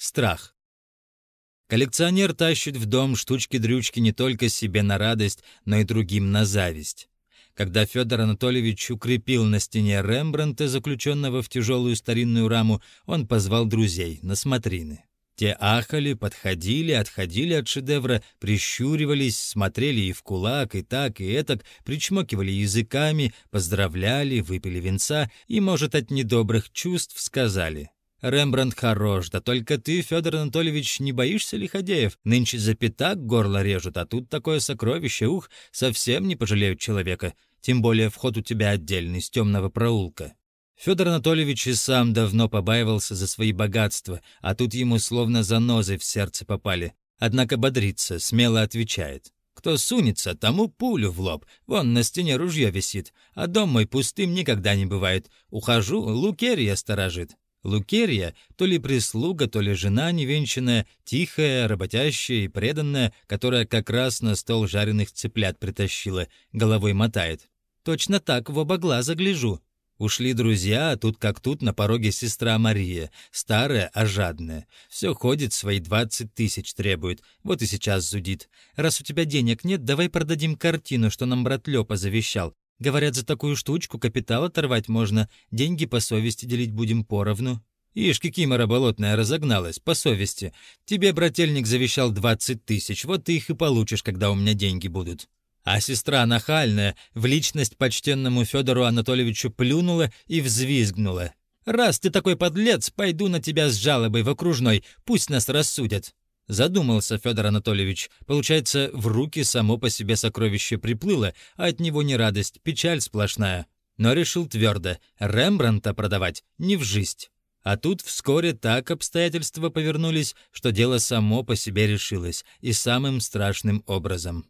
Страх. Коллекционер тащит в дом штучки-дрючки не только себе на радость, но и другим на зависть. Когда Федор Анатольевич укрепил на стене Рембрандта, заключенного в тяжелую старинную раму, он позвал друзей на смотрины. Те ахали, подходили, отходили от шедевра, прищуривались, смотрели и в кулак, и так, и этак, причмокивали языками, поздравляли, выпили венца и, может, от недобрых чувств сказали Рембрандт хорош, да только ты, Федор Анатольевич, не боишься лиходеев? Нынче за пятак горло режут, а тут такое сокровище, ух, совсем не пожалеют человека. Тем более вход у тебя отдельный, с темного проулка. Федор Анатольевич и сам давно побаивался за свои богатства, а тут ему словно занозы в сердце попали. Однако бодрится, смело отвечает. Кто сунется, тому пулю в лоб. Вон на стене ружье висит, а дом мой пустым никогда не бывает. Ухожу, Лукерья сторожит. Лукерья, то ли прислуга, то ли жена невенчанная, тихая, работящая и преданная, которая как раз на стол жареных цыплят притащила, головой мотает. Точно так в оба глаза гляжу. Ушли друзья, а тут как тут на пороге сестра Мария, старая, а жадная. Все ходит, свои двадцать тысяч требует, вот и сейчас зудит. Раз у тебя денег нет, давай продадим картину, что нам брат Лёпа завещал. Говорят, за такую штучку капитал оторвать можно, деньги по совести делить будем поровну. Ишь, кикимора болотная разогналась, по совести. Тебе брательник завещал двадцать тысяч, вот ты их и получишь, когда у меня деньги будут. А сестра нахальная в личность почтенному Федору Анатольевичу плюнула и взвизгнула. «Раз ты такой подлец, пойду на тебя с жалобой в окружной, пусть нас рассудят». Задумался Федор Анатольевич. Получается, в руки само по себе сокровище приплыло, а от него не радость, печаль сплошная. Но решил твердо, Рембранта продавать не в жизнь. А тут вскоре так обстоятельства повернулись, что дело само по себе решилось, и самым страшным образом.